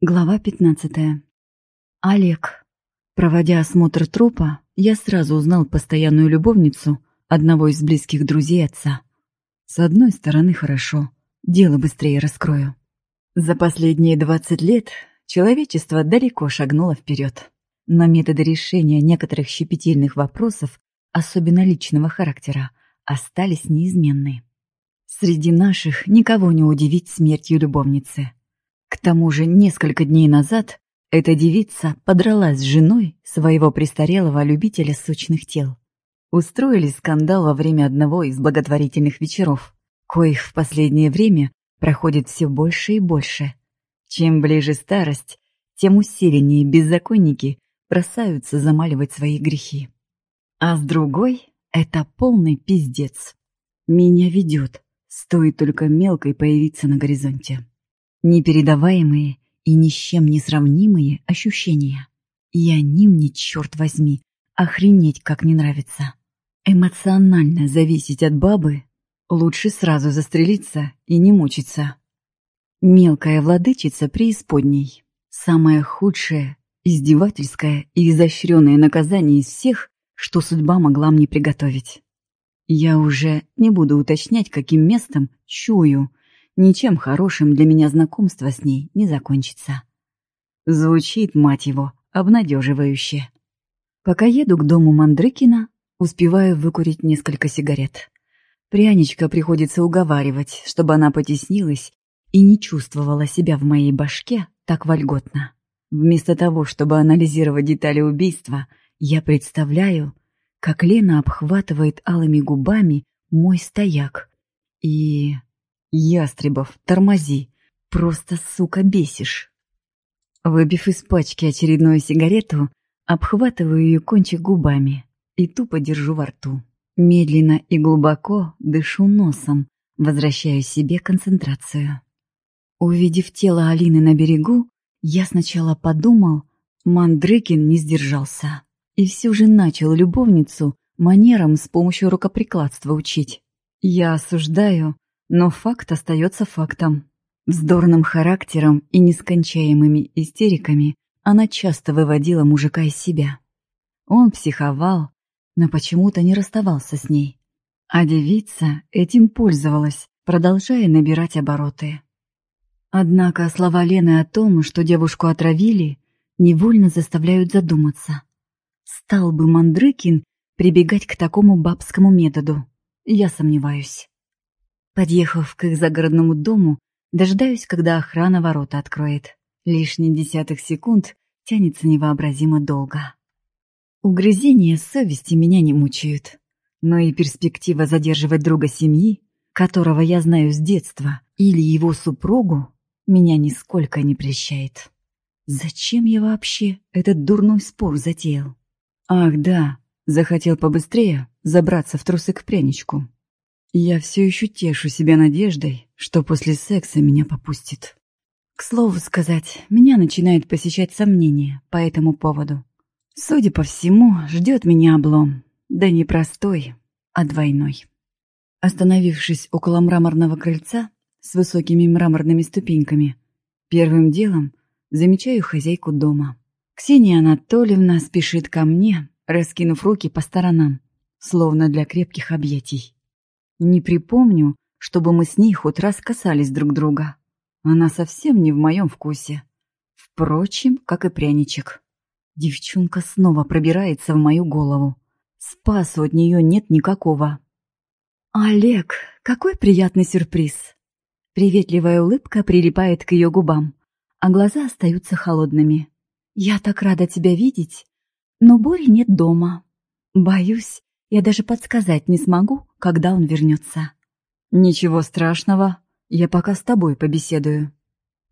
Глава 15. Олег. Проводя осмотр трупа, я сразу узнал постоянную любовницу одного из близких друзей отца. С одной стороны, хорошо, дело быстрее раскрою. За последние 20 лет человечество далеко шагнуло вперед, но методы решения некоторых щепетильных вопросов, особенно личного характера, остались неизменны. Среди наших никого не удивить смертью любовницы – к тому же несколько дней назад эта девица подралась с женой своего престарелого любителя сочных тел. Устроили скандал во время одного из благотворительных вечеров, коих в последнее время проходит все больше и больше. Чем ближе старость, тем усиленнее беззаконники бросаются замаливать свои грехи. А с другой — это полный пиздец. Меня ведет, стоит только мелкой появиться на горизонте. Непередаваемые и ни с чем не сравнимые ощущения. И они мне, черт возьми, охренеть как не нравится. Эмоционально зависеть от бабы лучше сразу застрелиться и не мучиться. Мелкая владычица преисподней. Самое худшее, издевательское и изощренное наказание из всех, что судьба могла мне приготовить. Я уже не буду уточнять, каким местом чую, Ничем хорошим для меня знакомство с ней не закончится. Звучит, мать его, обнадеживающе. Пока еду к дому Мандрыкина, успеваю выкурить несколько сигарет. Пряничка приходится уговаривать, чтобы она потеснилась и не чувствовала себя в моей башке так вольготно. Вместо того, чтобы анализировать детали убийства, я представляю, как Лена обхватывает алыми губами мой стояк и Ястребов, тормози. Просто, сука, бесишь. Выбив из пачки очередную сигарету, обхватываю ее кончик губами и тупо держу во рту. Медленно и глубоко дышу носом, возвращаю себе концентрацию. Увидев тело Алины на берегу, я сначала подумал, Мандрыкин не сдержался и все же начал любовницу манерам с помощью рукоприкладства учить. Я осуждаю, но факт остается фактом. Вздорным характером и нескончаемыми истериками она часто выводила мужика из себя. Он психовал, но почему-то не расставался с ней. А девица этим пользовалась, продолжая набирать обороты. Однако слова Лены о том, что девушку отравили, невольно заставляют задуматься. Стал бы Мандрыкин прибегать к такому бабскому методу? Я сомневаюсь. Подъехав к их загородному дому, дождаюсь, когда охрана ворота откроет. Лишний десятых секунд тянется невообразимо долго. Угрызения совести меня не мучают. Но и перспектива задерживать друга семьи, которого я знаю с детства, или его супругу, меня нисколько не прельщает. Зачем я вообще этот дурной спор затеял? Ах, да, захотел побыстрее забраться в трусы к пряничку. Я все еще тешу себя надеждой, что после секса меня попустит. К слову сказать, меня начинает посещать сомнения по этому поводу. Судя по всему, ждет меня облом. Да не простой, а двойной. Остановившись около мраморного крыльца с высокими мраморными ступеньками, первым делом замечаю хозяйку дома. Ксения Анатольевна спешит ко мне, раскинув руки по сторонам, словно для крепких объятий. Не припомню, чтобы мы с ней хоть раз касались друг друга. Она совсем не в моем вкусе. Впрочем, как и пряничек. Девчонка снова пробирается в мою голову. Спасу от нее нет никакого. «Олег, какой приятный сюрприз!» Приветливая улыбка прилипает к ее губам, а глаза остаются холодными. «Я так рада тебя видеть, но Бори нет дома. Боюсь, я даже подсказать не смогу, когда он вернется. Ничего страшного, я пока с тобой побеседую.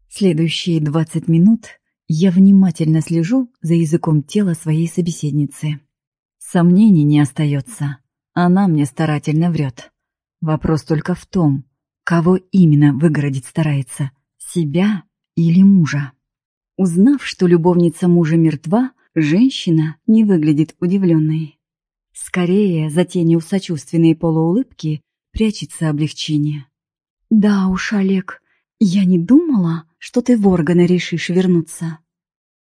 Следующие двадцать минут я внимательно слежу за языком тела своей собеседницы. Сомнений не остается. Она мне старательно врет. Вопрос только в том, кого именно выгородить старается, себя или мужа. Узнав, что любовница мужа мертва, женщина не выглядит удивленной. Скорее, за тенью сочувственной полуулыбки прячется облегчение. «Да уж, Олег, «Я не думала, что ты в органы решишь вернуться».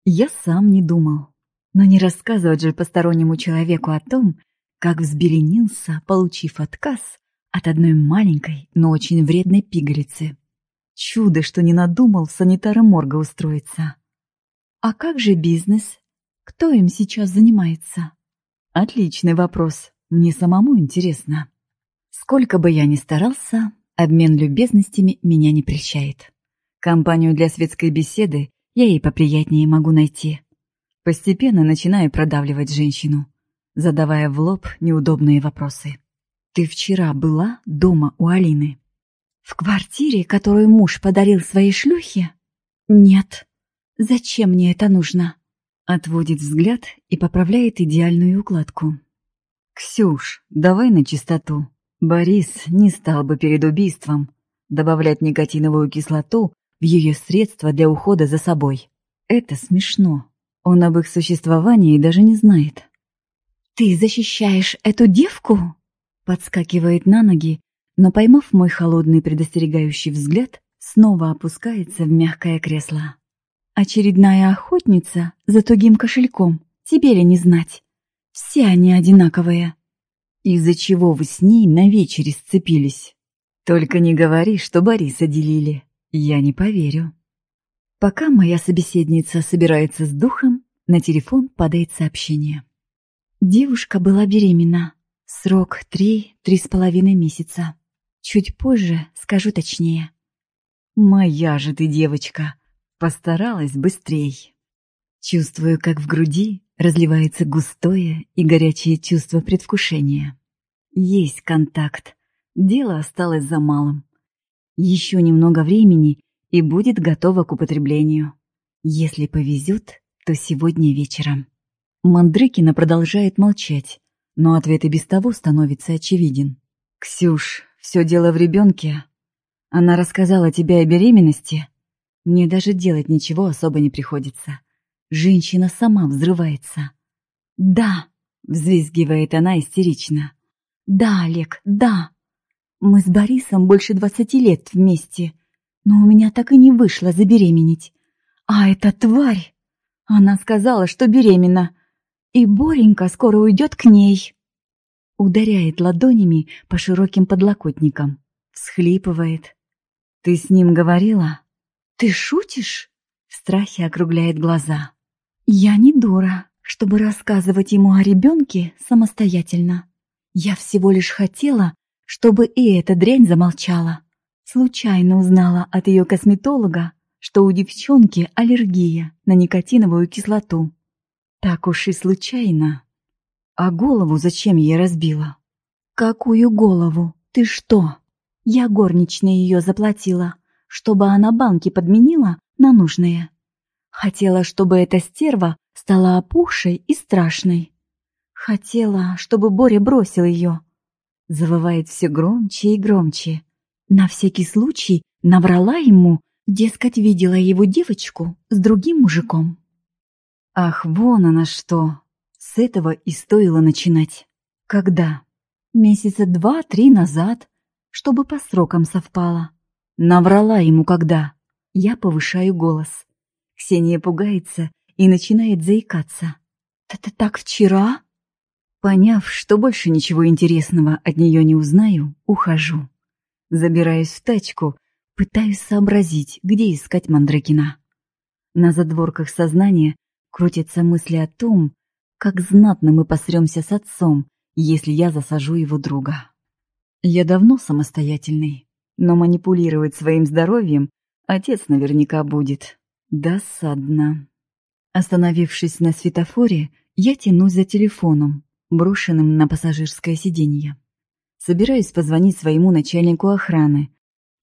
Я сам не думал. Но не рассказывать же постороннему человеку о том, как взбеленился, получив отказ от одной маленькой, но очень вредной пигалицы. Чудо, что не надумал санитара морга устроиться. А как же бизнес? Кто им сейчас занимается? Отличный вопрос. Мне самому интересно. Сколько бы я ни старался, обмен любезностями меня не прельщает. Компанию для светской беседы я ей поприятнее могу найти. Постепенно начинаю продавливать женщину, задавая в лоб неудобные вопросы. «Ты вчера была дома у Алины?» «В квартире, которую муж подарил своей шлюхе?» «Нет. Зачем мне это нужно?» Отводит взгляд и поправляет идеальную укладку. «Ксюш, давай на чистоту. Борис не стал бы перед убийством добавлять никотиновую кислоту в ее средства для ухода за собой. Это смешно. Он об их существовании даже не знает. «Ты защищаешь эту девку?» Подскакивает на ноги, но, поймав мой холодный предостерегающий взгляд, снова опускается в мягкое кресло. «Очередная охотница за тугим кошельком, тебе ли не знать? Все они одинаковые». «Из-за чего вы с ней на вечере сцепились? Только не говори, что Бориса делили, я не поверю». Пока моя собеседница собирается с духом, на телефон падает сообщение. Девушка была беременна. Срок три-три с половиной месяца. Чуть позже скажу точнее. «Моя же ты девочка!» Постаралась быстрей. Чувствую, как в груди разливается густое и горячее чувство предвкушения. Есть контакт. Дело осталось за малым. Еще немного времени, и будет готова к употреблению. Если повезет, то сегодня вечером. Мандрыкина продолжает молчать, но ответ и без того становится очевиден. «Ксюш, все дело в ребенке. Она рассказала тебе о беременности. Мне даже делать ничего особо не приходится. Женщина сама взрывается». «Да», — взвизгивает она истерично. «Да, Олег, да. Мы с Борисом больше двадцати лет вместе, но у меня так и не вышло забеременеть. А эта тварь...» Она сказала, что беременна, и Боренька скоро уйдет к ней. Ударяет ладонями по широким подлокотникам, всхлипывает. «Ты с ним говорила?» «Ты шутишь?» В страхе округляет глаза. «Я не дура, чтобы рассказывать ему о ребенке самостоятельно. Я всего лишь хотела, чтобы и эта дрянь замолчала. Случайно узнала от ее косметолога, что у девчонки аллергия на никотиновую кислоту. Так уж и случайно. А голову зачем ей разбила? Какую голову? Ты что? Я горничной ее заплатила, чтобы она банки подменила на нужные. Хотела, чтобы эта стерва стала опухшей и страшной. Хотела, чтобы Боря бросил ее. Завывает все громче и громче. На всякий случай наврала ему, дескать, видела его девочку с другим мужиком. Ах, вон она что! С этого и стоило начинать. Когда? Месяца два-три назад, чтобы по срокам совпало. Наврала ему когда. Я повышаю голос. Ксения пугается и начинает заикаться. «Это так вчера?» Поняв, что больше ничего интересного от нее не узнаю, ухожу. Забираюсь в тачку, пытаюсь сообразить, где искать Мандрыкина. На задворках сознания Крутятся мысли о том, как знатно мы посремся с отцом, если я засажу его друга. Я давно самостоятельный, но манипулировать своим здоровьем отец наверняка будет. Досадно. Остановившись на светофоре, я тянусь за телефоном, брошенным на пассажирское сиденье. Собираюсь позвонить своему начальнику охраны.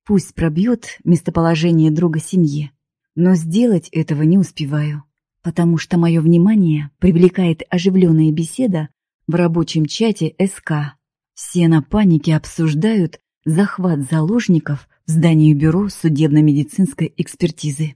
Пусть пробьет местоположение друга семьи, но сделать этого не успеваю потому что мое внимание привлекает оживленная беседа в рабочем чате СК. Все на панике обсуждают захват заложников в здании бюро судебно-медицинской экспертизы.